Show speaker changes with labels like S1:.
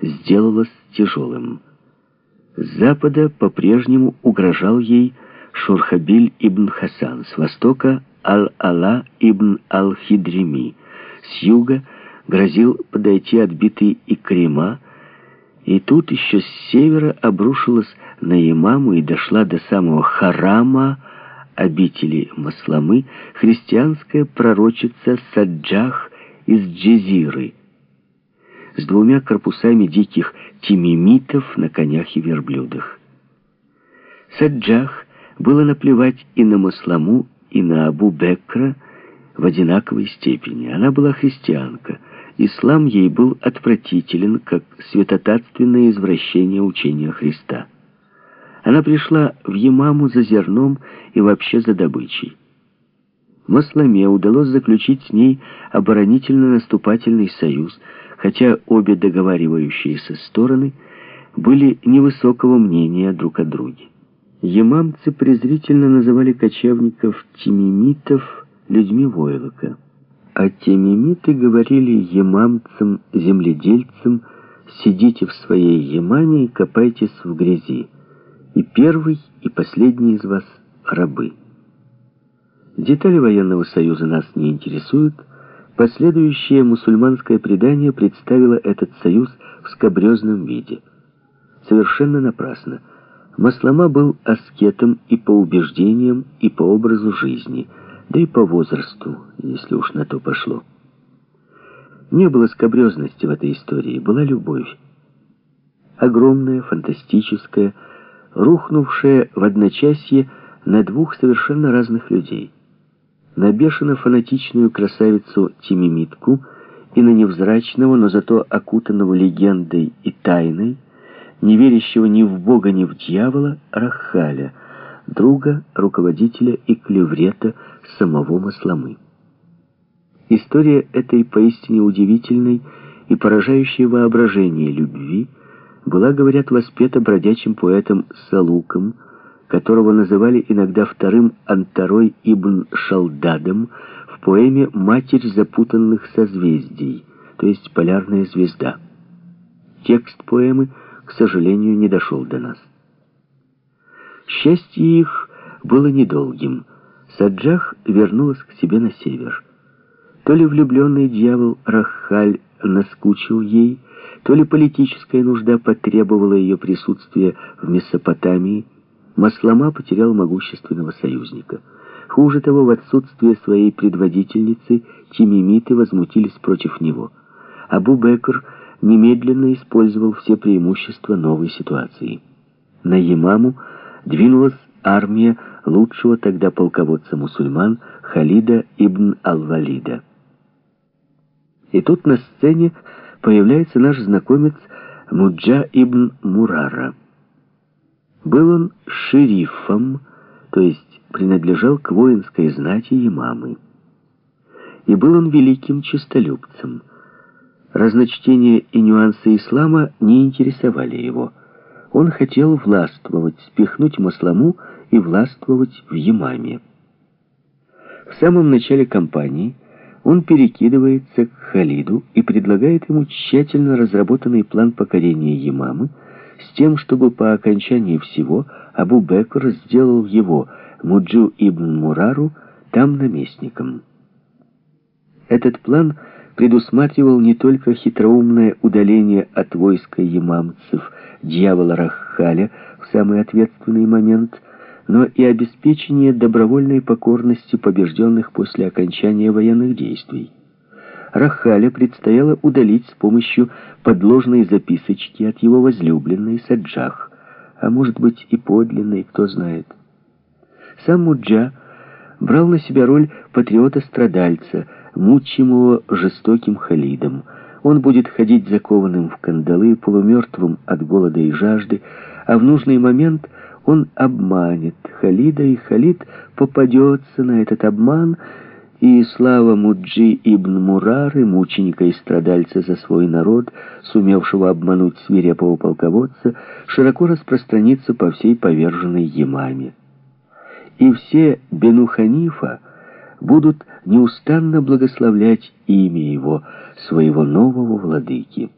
S1: сделалось тяжелым. С запада по-прежнему угрожал ей Шурхабиль ибн Хасан, с востока Ал-Ала ибн Ал-Хидрими, с юга грозил подойти отбитый Икрима, и тут еще с севера обрушилась на имаму и дошла до самого Харама, обители Масламы, христианская пророчица Саджах из Джезиры с двумя корпусами диких тимимитов на конях и верблюдах. Саджах было наплевать и на Масламу, и на Абу Бекра в одинаковой степени. Она была христианка. Ислам ей был отвратителен, как святотатственное извращение учения Христа. Она пришла в Ямаму за зерном и вообще за добычей. Масламе удалось заключить с ней оборонительно-наступательный союз, хотя обе договаривающиеся стороны были невысокого мнения друг о друге. Ямамцы презрительно называли кочевников тимимитов людьми войлока, а тимимиты говорили ямамцам-земледельцам «сидите в своей ямаме и копайтесь в грязи, и первый, и последний из вас — рабы». Детали военного союза нас не интересуют, последующее мусульманское предание представило этот союз в скобрезном виде. Совершенно напрасно — Маслама был аскетом и по убеждениям, и по образу жизни, да и по возрасту, если уж на то пошло. Не было скобрезности в этой истории, была любовь. Огромная, фантастическая, рухнувшая в одночасье на двух совершенно разных людей. На бешено-фанатичную красавицу Тимимитку и на невзрачного, но зато окутанного легендой и тайной, не верящего ни в Бога, ни в дьявола, Рахаля, друга, руководителя и клеврета самого Масламы. История этой поистине удивительной и поражающей воображение любви была, говорят, воспета бродячим поэтом Салуком, которого называли иногда вторым Антарой ибн Шалдадом в поэме «Матерь запутанных созвездий», то есть «Полярная звезда». Текст поэмы – к сожалению, не дошел до нас. Счастье их было недолгим. Саджах вернулась к себе на север. То ли влюбленный дьявол Рахаль наскучил ей, то ли политическая нужда потребовала ее присутствия в Месопотамии, Маслама потерял могущественного союзника. Хуже того, в отсутствие своей предводительницы тимимиты возмутились против него. Абу Бекр немедленно использовал все преимущества новой ситуации. На Ямаму двинулась армия лучшего тогда полководца мусульман Халида ибн Ал-Валида. И тут на сцене появляется наш знакомец Муджа ибн Мурара. Был он шерифом, то есть принадлежал к воинской знати Ямамы. И был он великим честолюбцем – Разночтения и нюансы ислама не интересовали его. Он хотел властвовать, спихнуть Масламу и властвовать в Ямаме. В самом начале кампании он перекидывается к Халиду и предлагает ему тщательно разработанный план покорения Ямамы с тем, чтобы по окончании всего Абу Бекр сделал его, Муджу ибн Мурару, там наместником. Этот план – предусматривал не только хитроумное удаление от войска ямамцев дьявола Рахаля в самый ответственный момент, но и обеспечение добровольной покорности побежденных после окончания военных действий. Рахаля предстояло удалить с помощью подложной записочки от его возлюбленной Саджах, а может быть и подлинной, кто знает. Сам Муджа брал на себя роль патриота-страдальца, мучимого жестоким халидом. Он будет ходить закованным в кандалы, полумертвым от голода и жажды, а в нужный момент он обманет Халида, и Халид попадется на этот обман, и слава Муджи ибн Мурары, мученика и страдальца за свой народ, сумевшего обмануть свирепого полководца, широко распространится по всей поверженной Ямаме. И все Бену Ханифа будут неустанно благословлять имя его, своего нового владыки.